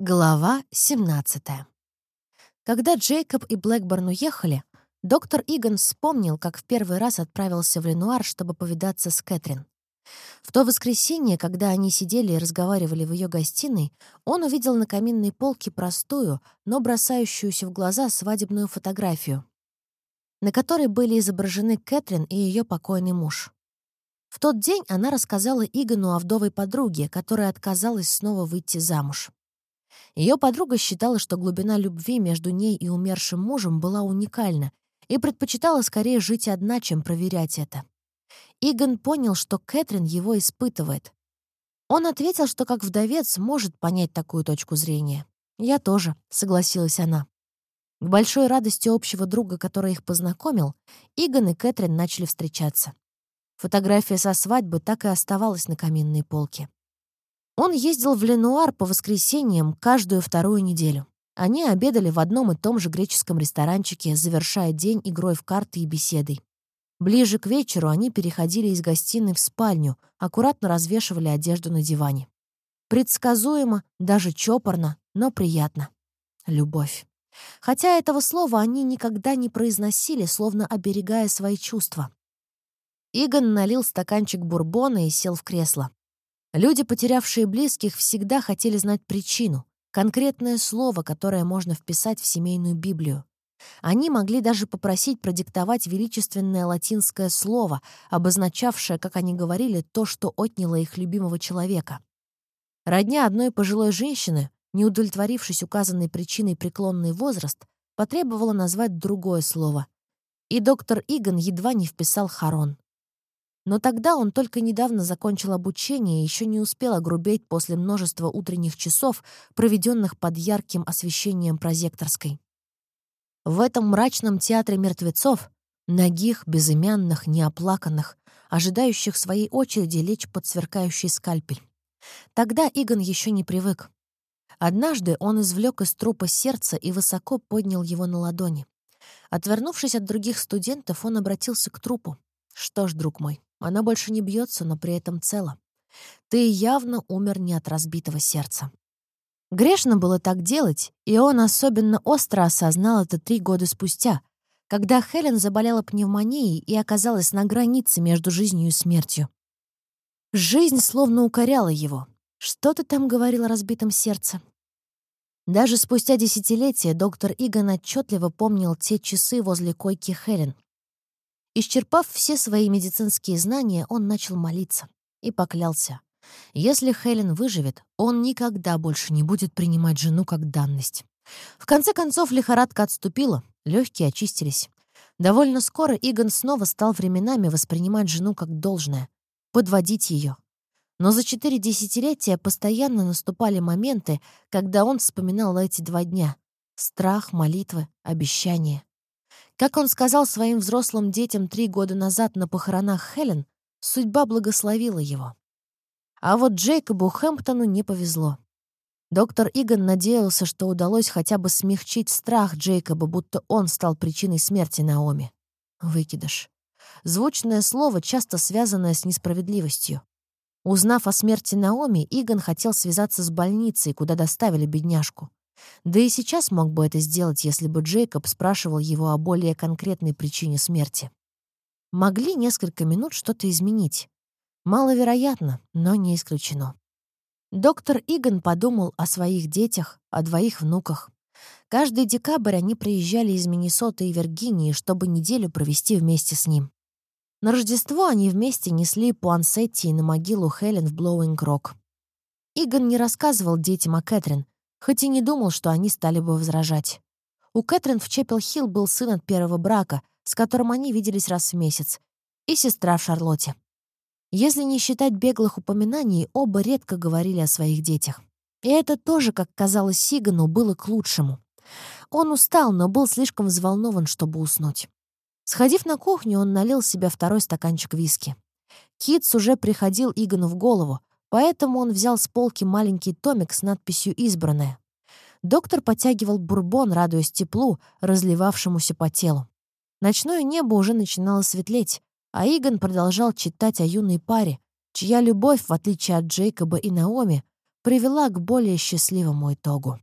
Глава 17. Когда Джейкоб и Блэкборн уехали, доктор Иган вспомнил, как в первый раз отправился в Ленуар, чтобы повидаться с Кэтрин. В то воскресенье, когда они сидели и разговаривали в ее гостиной, он увидел на каминной полке простую, но бросающуюся в глаза свадебную фотографию, на которой были изображены Кэтрин и ее покойный муж. В тот день она рассказала Игану о вдовой подруге, которая отказалась снова выйти замуж. Ее подруга считала, что глубина любви между ней и умершим мужем была уникальна и предпочитала скорее жить одна, чем проверять это. Иган понял, что Кэтрин его испытывает. Он ответил, что как вдовец может понять такую точку зрения. «Я тоже», — согласилась она. К большой радости общего друга, который их познакомил, Иган и Кэтрин начали встречаться. Фотография со свадьбы так и оставалась на каминной полке. Он ездил в Ленуар по воскресеньям каждую вторую неделю. Они обедали в одном и том же греческом ресторанчике, завершая день игрой в карты и беседой. Ближе к вечеру они переходили из гостиной в спальню, аккуратно развешивали одежду на диване. Предсказуемо, даже чопорно, но приятно. Любовь. Хотя этого слова они никогда не произносили, словно оберегая свои чувства. Игон налил стаканчик бурбона и сел в кресло. Люди, потерявшие близких, всегда хотели знать причину, конкретное слово, которое можно вписать в семейную Библию. Они могли даже попросить продиктовать величественное латинское слово, обозначавшее, как они говорили, то, что отняло их любимого человека. Родня одной пожилой женщины, не удовлетворившись указанной причиной преклонный возраст, потребовала назвать другое слово. И доктор Иган едва не вписал «хорон». Но тогда он только недавно закончил обучение и еще не успел огрубеть после множества утренних часов, проведенных под ярким освещением прозекторской. В этом мрачном театре мертвецов, ногих, безымянных, неоплаканных, ожидающих своей очереди лечь под сверкающий скальпель. Тогда Игон еще не привык. Однажды он извлек из трупа сердце и высоко поднял его на ладони. Отвернувшись от других студентов, он обратился к трупу. «Что ж, друг мой, она больше не бьется, но при этом цела. Ты явно умер не от разбитого сердца. Грешно было так делать, и он особенно остро осознал это три года спустя, когда Хелен заболела пневмонией и оказалась на границе между жизнью и смертью. Жизнь словно укоряла его. Что ты там говорил о разбитом сердце? Даже спустя десятилетия доктор Иган отчетливо помнил те часы возле койки Хелен, Исчерпав все свои медицинские знания, он начал молиться и поклялся. Если Хелен выживет, он никогда больше не будет принимать жену как данность. В конце концов, лихорадка отступила, легкие очистились. Довольно скоро Игон снова стал временами воспринимать жену как должное, подводить ее. Но за четыре десятилетия постоянно наступали моменты, когда он вспоминал эти два дня. Страх, молитвы, обещания. Как он сказал своим взрослым детям три года назад на похоронах Хелен, судьба благословила его. А вот Джейкобу Хэмптону не повезло. Доктор Иган надеялся, что удалось хотя бы смягчить страх Джейкоба, будто он стал причиной смерти Наоми. Выкидыш. Звучное слово, часто связанное с несправедливостью. Узнав о смерти Наоми, Иган хотел связаться с больницей, куда доставили бедняжку. Да и сейчас мог бы это сделать, если бы Джейкоб спрашивал его о более конкретной причине смерти. Могли несколько минут что-то изменить. Маловероятно, но не исключено. Доктор Иган подумал о своих детях, о двоих внуках. Каждый декабрь они приезжали из Миннесоты и Виргинии, чтобы неделю провести вместе с ним. На Рождество они вместе несли пуансеттии на могилу Хелен в Блоуинг-Рок. Иган не рассказывал детям о Кэтрин, хоть и не думал, что они стали бы возражать. У Кэтрин в Чеппел-Хилл был сын от первого брака, с которым они виделись раз в месяц, и сестра в Шарлотте. Если не считать беглых упоминаний, оба редко говорили о своих детях. И это тоже, как казалось Игану, было к лучшему. Он устал, но был слишком взволнован, чтобы уснуть. Сходив на кухню, он налил себе второй стаканчик виски. Китс уже приходил Игану в голову, Поэтому он взял с полки маленький томик с надписью «Избранное». Доктор подтягивал бурбон, радуясь теплу, разливавшемуся по телу. Ночное небо уже начинало светлеть, а Иган продолжал читать о юной паре, чья любовь, в отличие от Джейкоба и Наоми, привела к более счастливому итогу.